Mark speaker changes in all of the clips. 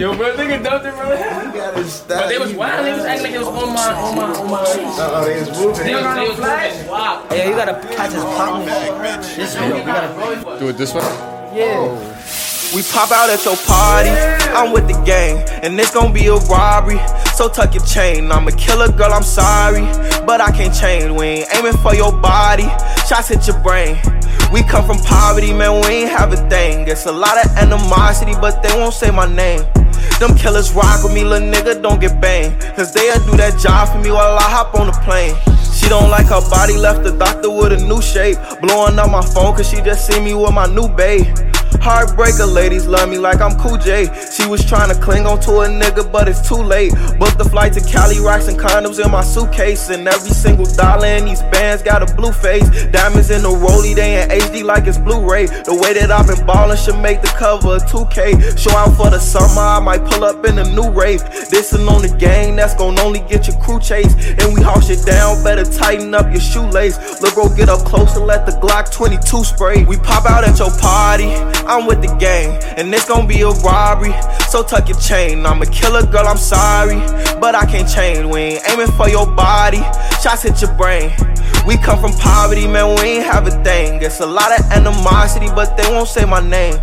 Speaker 1: Yo, bro, nigga dumped it, bro. But they was wild. They was acting like it was on my, on my, on my.
Speaker 2: Uh, uh, they was moving.
Speaker 1: They was, they was moving. Wow.
Speaker 3: Hey, you gotta catch his pop. This way, you gotta
Speaker 4: do it this way.
Speaker 3: Yeah. Oh.
Speaker 5: We pop out at your party. I'm with the gang, and it's gonna be a robbery. So tuck your chain. I'm a killer, girl. I'm sorry, but I can't change. We ain't aiming for your body. Shots hit your brain. We come from poverty, man. We ain't have a thing. It's a lot of animosity, but they won't say my name. Them killers rock with me, little nigga, don't get banged. Cause they'll do that job for me while I hop on the plane. She don't like her body, left the doctor with a new shape. Blowing up my phone cause she just see me with my new babe. Heartbreaker ladies love me like I'm Cool J. She was trying to cling on to a nigga, but it's too late. Booked the flight to Cali, rocks and condoms in my suitcase. And every single dollar in these bands got a blue face. Diamonds in the rollie, they in HD like it's Blu-ray. The way that I've been ballin' should make the cover of 2K. Show out for the summer, I might pull up in a new rave. Dissin' on the gang, that's gon' only get your crew chased. And we haul shit down, better tighten up your shoelace. Look, bro, get up close and let the Glock 22 spray. We pop out at your party. I'm with the gang, and it's gonna be a robbery. So tuck your chain. I'm a killer, girl, I'm sorry, but I can't change. We ain't aiming for your body. Shots hit your brain. We come from poverty, man, we ain't have a thing. It's a lot of animosity, but they won't say my name.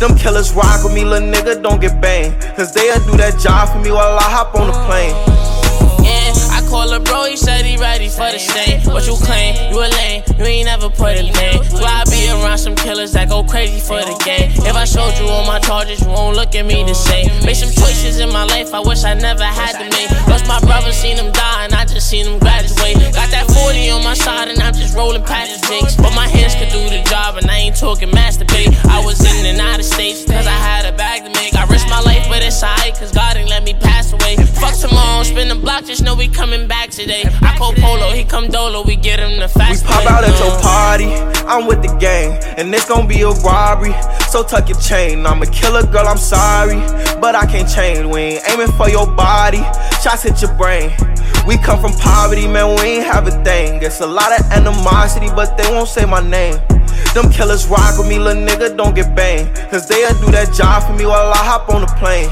Speaker 5: Them killers rock with me, little nigga, don't get banged. Cause they'll do that job for me while I hop on the plane.
Speaker 6: Call a bro, he said he ready for the stain. What you claim? You a lame, you ain't never put a name. So I be around some killers that go crazy for the game. If I showed you all my charges, you won't look at me the same. Made some choices in my life I wish I never had to make. Lost my brother, seen him die, and I just seen him graduate. Got that 40 on my side, and I'm just rolling past the jakes. But my hands could do the job, and I ain't talking masturbate. I was in and out of states, cause I had a bag to make. I risked my life, for this alright, cause God block, just know we coming back today. I call Polo, he come Dolo, we get him the
Speaker 5: We pop out at your party. I'm with the gang, and it's gonna be a robbery. So tuck your chain. I'm a killer, girl. I'm sorry, but I can't change. We ain't aiming for your body. Shots hit your brain. We come from poverty, man. We ain't have a thing. It's a lot of animosity, but they won't say my name. Them killers rock with me, little nigga, don't get banged. Cause they'll do that job for me while I hop on the plane.